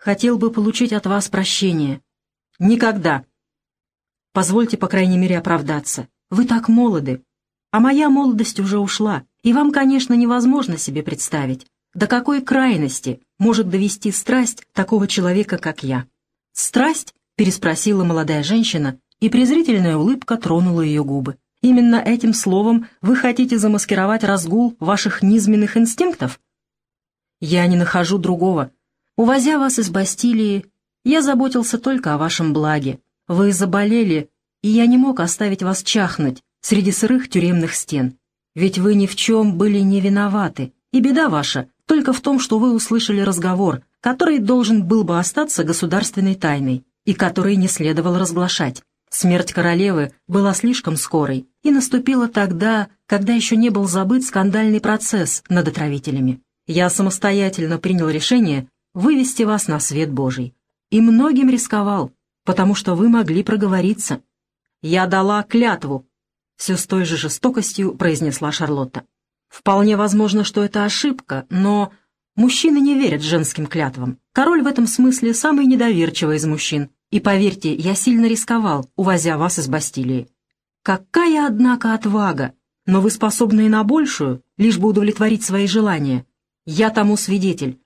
хотел бы получить от вас прощение. Никогда. Позвольте, по крайней мере, оправдаться. Вы так молоды, а моя молодость уже ушла, и вам, конечно, невозможно себе представить, до какой крайности может довести страсть такого человека, как я. «Страсть?» — переспросила молодая женщина, и презрительная улыбка тронула ее губы. «Именно этим словом вы хотите замаскировать разгул ваших низменных инстинктов?» «Я не нахожу другого. Увозя вас из Бастилии, я заботился только о вашем благе. Вы заболели, и я не мог оставить вас чахнуть среди сырых тюремных стен. Ведь вы ни в чем были не виноваты, и беда ваша только в том, что вы услышали разговор, который должен был бы остаться государственной тайной и который не следовало разглашать. Смерть королевы была слишком скорой и наступила тогда, когда еще не был забыт скандальный процесс над отравителями. Я самостоятельно принял решение вывести вас на свет Божий. И многим рисковал, потому что вы могли проговориться. Я дала клятву, все с той же жестокостью произнесла Шарлотта. Вполне возможно, что это ошибка, но мужчины не верят женским клятвам. Король в этом смысле самый недоверчивый из мужчин. И поверьте, я сильно рисковал, увозя вас из Бастилии. Какая, однако, отвага! Но вы способны и на большую, лишь бы удовлетворить свои желания. Я тому свидетель.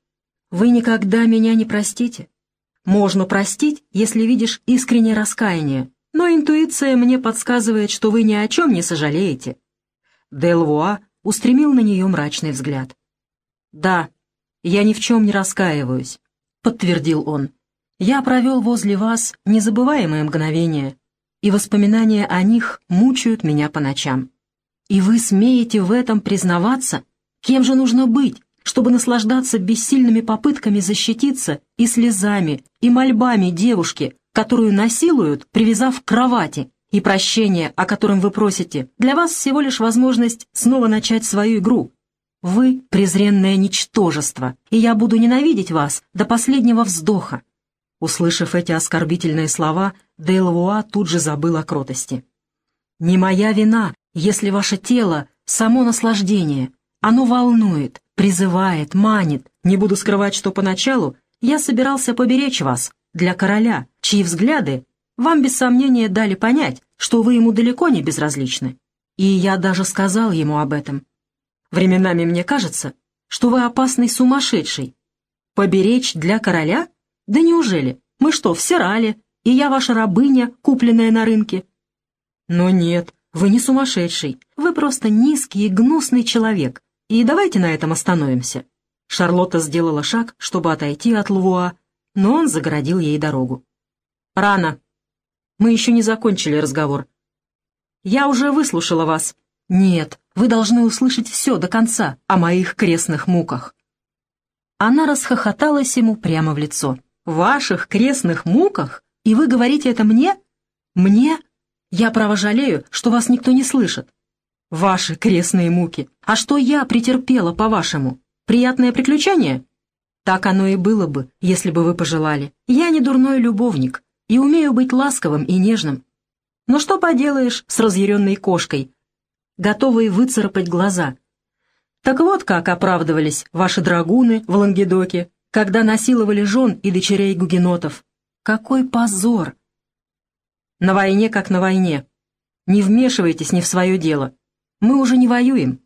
Вы никогда меня не простите. Можно простить, если видишь искреннее раскаяние, но интуиция мне подсказывает, что вы ни о чем не сожалеете. Делвуа устремил на нее мрачный взгляд. «Да, я ни в чем не раскаиваюсь», — подтвердил он. «Я провел возле вас незабываемые мгновения, и воспоминания о них мучают меня по ночам. И вы смеете в этом признаваться? Кем же нужно быть, чтобы наслаждаться бессильными попытками защититься и слезами, и мольбами девушки, которую насилуют, привязав к кровати, и прощение, о котором вы просите, для вас всего лишь возможность снова начать свою игру. Вы — презренное ничтожество, и я буду ненавидеть вас до последнего вздоха». Услышав эти оскорбительные слова, Дейлвуа тут же забыл о кротости. «Не моя вина, если ваше тело — само наслаждение. Оно волнует, призывает, манит. Не буду скрывать, что поначалу я собирался поберечь вас для короля, чьи взгляды вам без сомнения дали понять, что вы ему далеко не безразличны. И я даже сказал ему об этом. Временами мне кажется, что вы опасный сумасшедший. Поберечь для короля? Да неужели? Мы что, все рали, и я ваша рабыня, купленная на рынке? Но нет, вы не сумасшедший, вы просто низкий и гнусный человек, и давайте на этом остановимся. Шарлотта сделала шаг, чтобы отойти от Лувуа, но он загородил ей дорогу. «Рано. Мы еще не закончили разговор. Я уже выслушала вас. Нет, вы должны услышать все до конца о моих крестных муках». Она расхохоталась ему прямо в лицо. «Ваших крестных муках? И вы говорите это мне? Мне? Я право жалею, что вас никто не слышит. Ваши крестные муки. А что я претерпела, по-вашему? Приятное приключение?» Так оно и было бы, если бы вы пожелали. Я не дурной любовник и умею быть ласковым и нежным. Но что поделаешь с разъяренной кошкой, готовой выцарапать глаза? Так вот как оправдывались ваши драгуны в Лангедоке, когда насиловали жен и дочерей гугенотов. Какой позор! На войне как на войне. Не вмешивайтесь не в свое дело. Мы уже не воюем.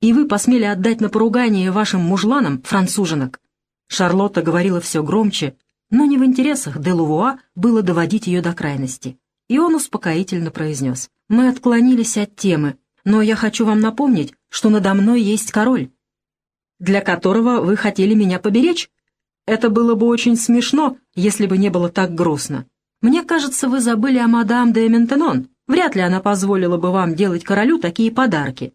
И вы посмели отдать на поругание вашим мужланам француженок. Шарлотта говорила все громче, но не в интересах Делувуа было доводить ее до крайности. И он успокоительно произнес. «Мы отклонились от темы, но я хочу вам напомнить, что надо мной есть король, для которого вы хотели меня поберечь. Это было бы очень смешно, если бы не было так грустно. Мне кажется, вы забыли о мадам де Ментенон. Вряд ли она позволила бы вам делать королю такие подарки.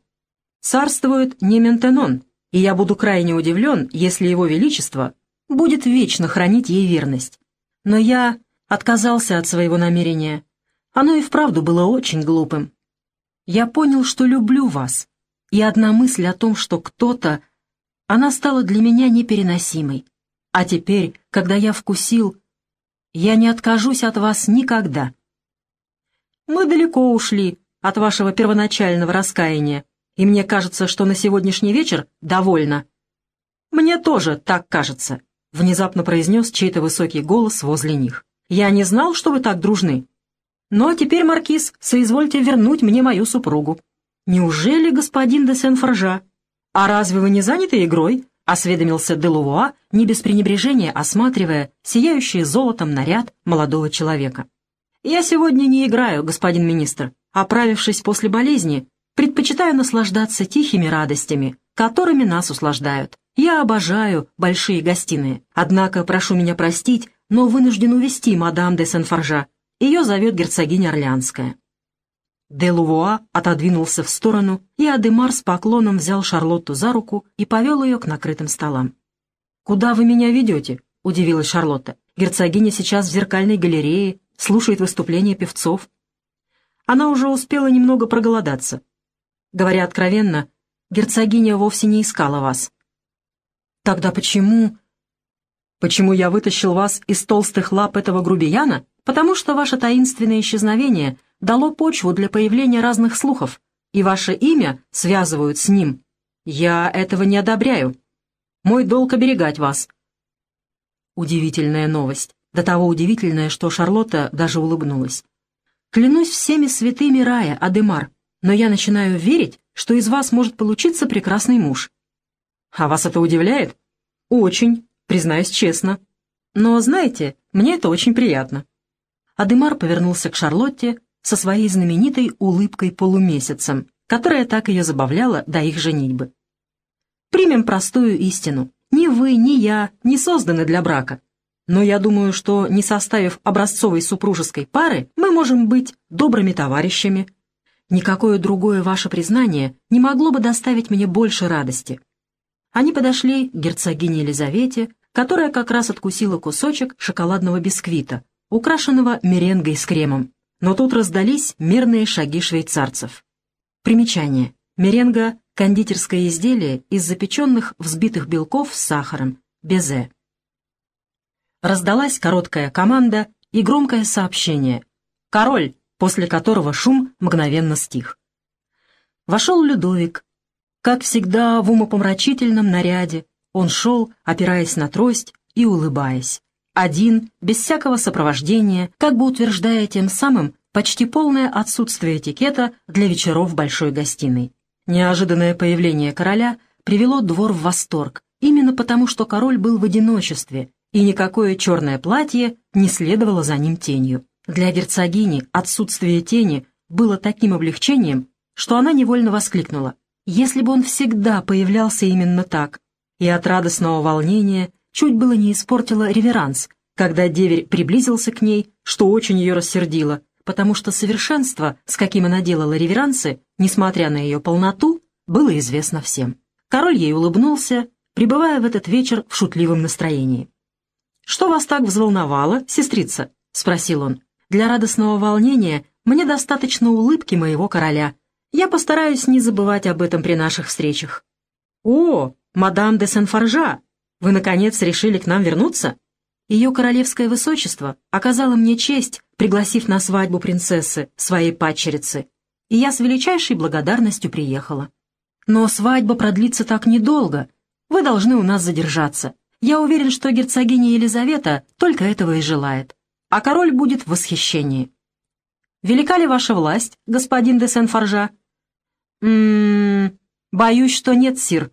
Царствует не Ментенон, и я буду крайне удивлен, если его величество будет вечно хранить ей верность. Но я отказался от своего намерения. Оно и вправду было очень глупым. Я понял, что люблю вас, и одна мысль о том, что кто-то... Она стала для меня непереносимой. А теперь, когда я вкусил, я не откажусь от вас никогда. Мы далеко ушли от вашего первоначального раскаяния, и мне кажется, что на сегодняшний вечер довольно. Мне тоже так кажется. внезапно произнес чей-то высокий голос возле них. «Я не знал, что вы так дружны. Ну а теперь, Маркиз, соизвольте вернуть мне мою супругу». «Неужели господин де Сен-Форжа? А разве вы не заняты игрой?» — осведомился Делувуа, не без пренебрежения осматривая сияющий золотом наряд молодого человека. «Я сегодня не играю, господин министр. Оправившись после болезни, предпочитаю наслаждаться тихими радостями, которыми нас услаждают. Я обожаю большие гостиные. Однако, прошу меня простить, но вынужден увести мадам де Сен-Форжа. Ее зовет герцогиня Орлеанская». Де Лувуа отодвинулся в сторону, и Адемар с поклоном взял Шарлотту за руку и повел ее к накрытым столам. «Куда вы меня ведете?» — удивилась Шарлотта. «Герцогиня сейчас в зеркальной галерее, слушает выступления певцов». Она уже успела немного проголодаться. Говоря откровенно, герцогиня вовсе не искала вас. «Тогда почему...» «Почему я вытащил вас из толстых лап этого грубияна? Потому что ваше таинственное исчезновение дало почву для появления разных слухов, и ваше имя связывают с ним. Я этого не одобряю. Мой долг оберегать вас». Удивительная новость. До того удивительная, что Шарлотта даже улыбнулась. «Клянусь всеми святыми рая, Адемар, но я начинаю верить, что из вас может получиться прекрасный муж». «А вас это удивляет?» «Очень, признаюсь честно. Но, знаете, мне это очень приятно». Адемар повернулся к Шарлотте со своей знаменитой улыбкой полумесяцем, которая так ее забавляла до их женитьбы. Примем простую истину. Ни вы, ни я не созданы для брака. Но я думаю, что, не составив образцовой супружеской пары, мы можем быть добрыми товарищами. Никакое другое ваше признание не могло бы доставить мне больше радости. Они подошли к герцогине Елизавете, которая как раз откусила кусочек шоколадного бисквита, украшенного меренгой с кремом но тут раздались мерные шаги швейцарцев. Примечание. Меренга — кондитерское изделие из запеченных взбитых белков с сахаром, безе. Раздалась короткая команда и громкое сообщение. «Король!» после которого шум мгновенно стих. Вошел Людовик. Как всегда, в умопомрачительном наряде, он шел, опираясь на трость и улыбаясь один, без всякого сопровождения, как бы утверждая тем самым почти полное отсутствие этикета для вечеров в большой гостиной. Неожиданное появление короля привело двор в восторг, именно потому что король был в одиночестве, и никакое черное платье не следовало за ним тенью. Для герцогини отсутствие тени было таким облегчением, что она невольно воскликнула. Если бы он всегда появлялся именно так, и от радостного волнения чуть было не испортила реверанс, когда деверь приблизился к ней, что очень ее рассердило, потому что совершенство, с каким она делала реверансы, несмотря на ее полноту, было известно всем. Король ей улыбнулся, пребывая в этот вечер в шутливом настроении. «Что вас так взволновало, сестрица?» — спросил он. «Для радостного волнения мне достаточно улыбки моего короля. Я постараюсь не забывать об этом при наших встречах». «О, мадам де Сен-Форжа, вы, наконец, решили к нам вернуться? Ее королевское высочество оказало мне честь, пригласив на свадьбу принцессы, своей падчерицы, и я с величайшей благодарностью приехала. Но свадьба продлится так недолго. Вы должны у нас задержаться. Я уверен, что герцогиня Елизавета только этого и желает. А король будет в восхищении. Велика ли ваша власть, господин де Сен-Форжа? Ммм, боюсь, что нет, сир,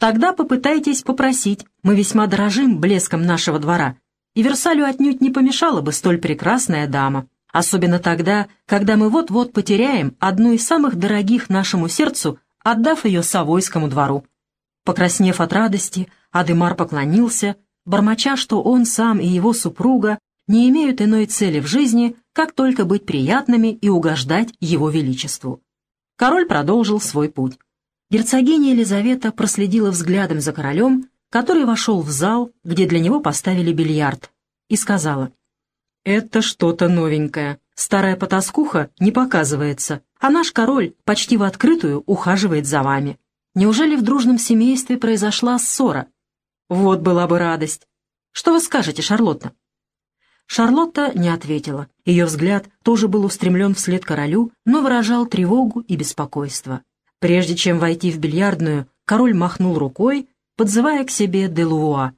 Тогда попытайтесь попросить, мы весьма дорожим блеском нашего двора, и Версалю отнюдь не помешала бы столь прекрасная дама, особенно тогда, когда мы вот-вот потеряем одну из самых дорогих нашему сердцу, отдав ее Савойскому двору». Покраснев от радости, Адемар поклонился, бормоча, что он сам и его супруга не имеют иной цели в жизни, как только быть приятными и угождать его величеству. Король продолжил свой путь. Герцогиня Елизавета проследила взглядом за королем, который вошел в зал, где для него поставили бильярд, и сказала, «Это что-то новенькое. Старая потаскуха не показывается, а наш король почти в открытую ухаживает за вами. Неужели в дружном семействе произошла ссора? Вот была бы радость. Что вы скажете, Шарлотта?» Шарлотта не ответила. Ее взгляд тоже был устремлен вслед королю, но выражал тревогу и беспокойство. Прежде чем войти в бильярдную, король махнул рукой, подзывая к себе Делуа.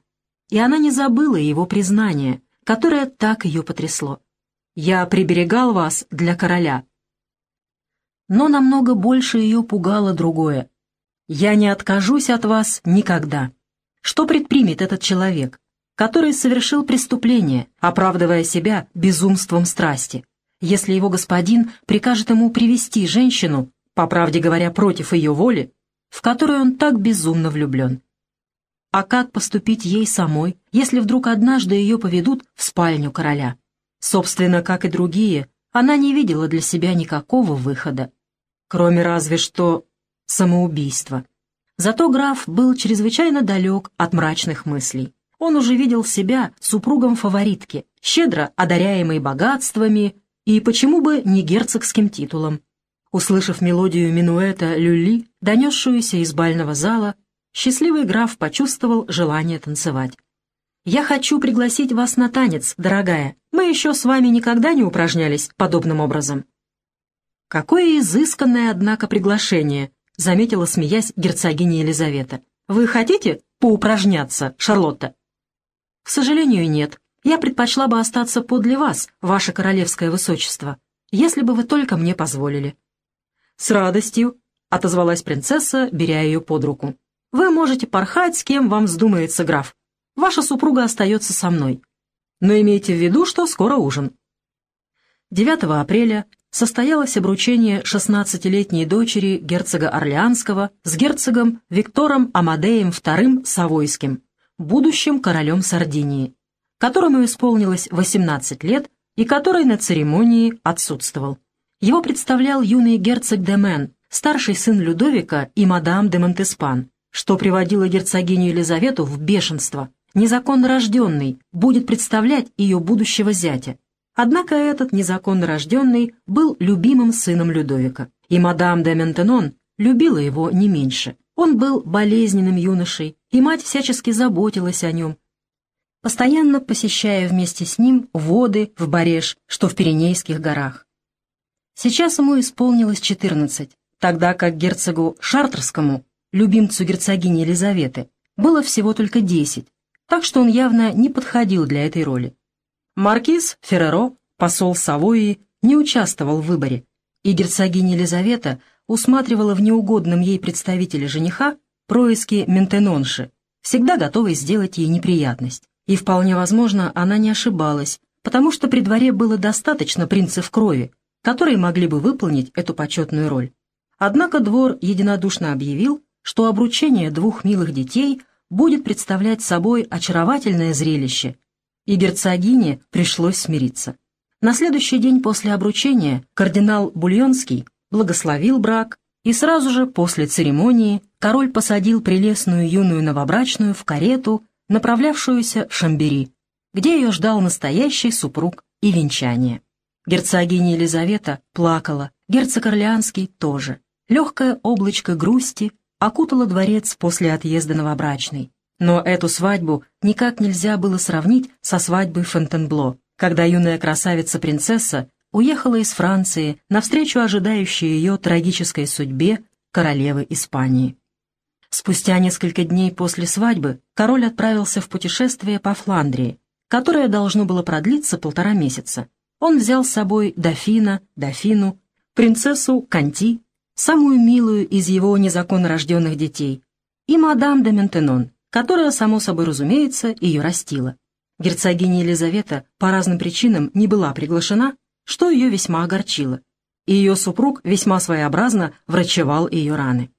и она не забыла его признание, которое так ее потрясло. «Я приберегал вас для короля». Но намного больше ее пугало другое. «Я не откажусь от вас никогда». Что предпримет этот человек, который совершил преступление, оправдывая себя безумством страсти, если его господин прикажет ему привести женщину, по правде говоря, против ее воли, в которую он так безумно влюблен? А как поступить ей самой, если вдруг однажды ее поведут в спальню короля? Собственно, как и другие, она не видела для себя никакого выхода, кроме разве что самоубийства. Зато граф был чрезвычайно далек от мрачных мыслей. Он уже видел себя супругом фаворитки, щедро одаряемой богатствами и почему бы не герцогским титулом. Услышав мелодию минуэта люли, донесшуюся из бального зала, счастливый граф почувствовал желание танцевать. «Я хочу пригласить вас на танец, дорогая. Мы еще с вами никогда не упражнялись подобным образом». Какое изысканное, однако, приглашение, — заметила, смеясь, герцогиня Елизавета. «Вы хотите поупражняться, Шарлотта?» «К сожалению, нет. Я предпочла бы остаться подле вас, ваше королевское высочество, если бы вы только мне позволили». «С радостью», — отозвалась принцесса, беря ее под руку. «Вы можете порхать, с кем вам вздумается, граф. Ваша супруга остается со мной. Но имейте в виду, что скоро ужин». 9 апреля состоялось обручение 16-летней дочери герцога Орлеанского с герцогом Виктором Амадеем II Савойским, будущим королем Сардинии, которому исполнилось 18 лет и который на церемонии отсутствовал. Его представлял юный герцог Демен, старший сын Людовика и мадам де Монтеспан, что приводило герцогиню Елизавету в бешенство. Незаконно рожденный будет представлять ее будущего зятя, Однако этот незаконно рожденный был любимым сыном Людовика, и мадам де Ментенон любила его не меньше. Он был болезненным юношей, и мать всячески заботилась о нем, постоянно посещая вместе с ним воды в Бареш, что в Пиренейских горах. Сейчас ему исполнилось 14, тогда как герцогу Шартерскому, любимцу герцогини Елизаветы, было всего только 10, так что он явно не подходил для этой роли. Маркиз Ферреро, посол Савойи, не участвовал в выборе, и герцогиня Елизавета усматривала в неугодном ей представителе жениха происки Ментенонши, всегда готовой сделать ей неприятность. И вполне возможно, она не ошибалась, потому что при дворе было достаточно принцев крови, которые могли бы выполнить эту почетную роль. Однако двор единодушно объявил, что обручение двух милых детей будет представлять собой очаровательное зрелище, и герцогине пришлось смириться. На следующий день после обручения кардинал Бульонский благословил брак, и сразу же после церемонии король посадил прелестную юную новобрачную в карету, направлявшуюся в Шамбери, где ее ждал настоящий супруг и венчание. Герцогиня Елизавета плакала, герцог Орлеанский тоже. Легкое облачко грусти окутало дворец после отъезда новобрачной. Но эту свадьбу никак нельзя было сравнить со свадьбой Фонтенбло, когда юная красавица-принцесса уехала из Франции навстречу ожидающей ее трагической судьбе королевы Испании. Спустя несколько дней после свадьбы король отправился в путешествие по Фландрии, которое должно было продлиться полтора месяца. Он взял с собой дофина, дофину, принцессу Канти, самую милую из его незаконно рожденных детей, и мадам де Ментенон, которая, само собой разумеется, ее растила. Герцогиня Елизавета по разным причинам не была приглашена, что ее весьма огорчило, и ее супруг весьма своеобразно врачевал ее раны.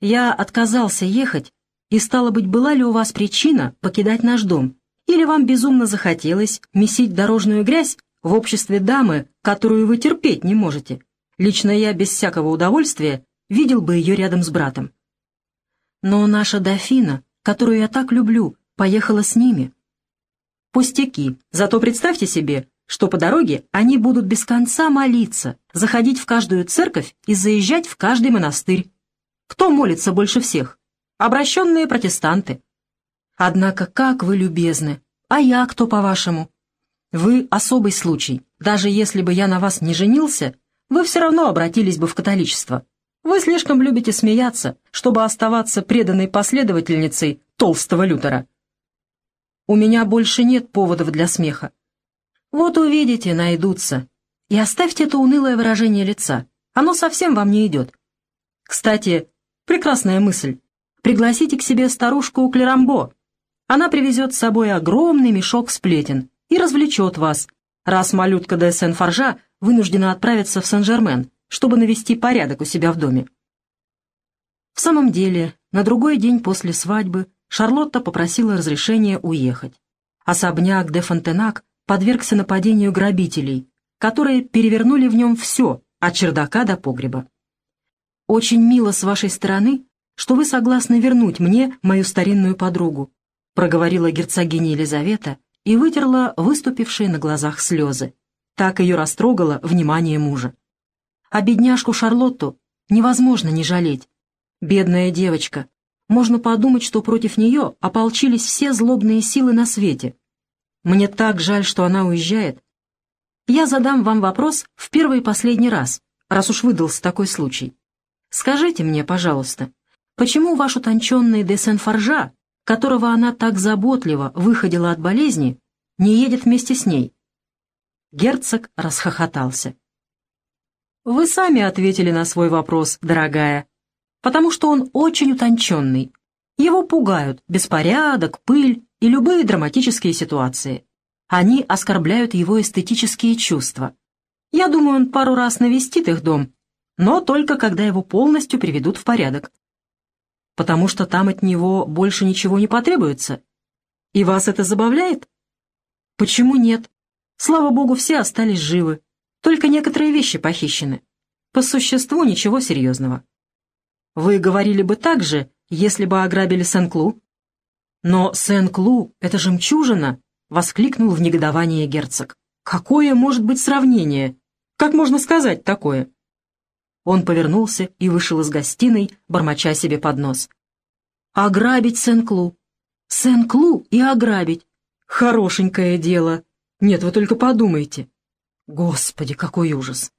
«Я отказался ехать, и, стало быть, была ли у вас причина покидать наш дом, или вам безумно захотелось месить дорожную грязь в обществе дамы, которую вы терпеть не можете? Лично я без всякого удовольствия видел бы ее рядом с братом. Но наша дофина которую я так люблю, поехала с ними. Пустяки, зато представьте себе, что по дороге они будут без конца молиться, заходить в каждую церковь и заезжать в каждый монастырь. Кто молится больше всех? Обращенные протестанты. Однако как вы любезны! А я кто, по-вашему? Вы особый случай. Даже если бы я на вас не женился, вы все равно обратились бы в католичество. Вы слишком любите смеяться, чтобы оставаться преданной последовательницей толстого Лютера. У меня больше нет поводов для смеха. Вот увидите, найдутся. И оставьте это унылое выражение лица. Оно совсем вам не идет. Кстати, прекрасная мысль. Пригласите к себе старушку Клерамбо. Она привезет с собой огромный мешок сплетен и развлечет вас, раз малютка де Сен-Форжа вынуждена отправиться в Сен-Жермен, чтобы навести порядок у себя в доме. В самом деле, на другой день после свадьбы Шарлотта попросила разрешения уехать. Особняк де Фонтенак подвергся нападению грабителей, которые перевернули в нем все, от чердака до погреба. «Очень мило с вашей стороны, что вы согласны вернуть мне мою старинную подругу», проговорила герцогиня Елизавета и вытерла выступившие на глазах слезы. Так ее растрогало внимание мужа. А бедняжку Шарлотту невозможно не жалеть. Бедная девочка. Можно подумать, что против нее ополчились все злобные силы на свете. Мне так жаль, что она уезжает. Я задам вам вопрос в первый и последний раз, раз уж выдался такой случай. Скажите мне, пожалуйста, почему ваш утонченный де Сен-Форжа, которого она так заботливо выходила от болезни, не едет вместе с ней? Герцог расхохотался. «Вы сами ответили на свой вопрос, дорогая, потому что он очень утонченный. Его пугают беспорядок, пыль и любые драматические ситуации. Они оскорбляют его эстетические чувства. Я думаю, он пару раз навестит их дом, но только когда его полностью приведут в порядок. Потому что там от него больше ничего не потребуется. И вас это забавляет? Почему нет? Слава богу, все остались живы. Только некоторые вещи похищены. По существу ничего серьезного. Вы говорили бы так же, если бы ограбили Сен-Клу? Но Сен-Клу — это жемчужина, — воскликнул в негодовании герцог. Какое может быть сравнение? Как можно сказать такое? Он повернулся и вышел из гостиной, бормоча себе под нос. Ограбить Сен-Клу. Сен-Клу и ограбить. Хорошенькое дело. Нет, вы только подумайте. Господи, какой ужас!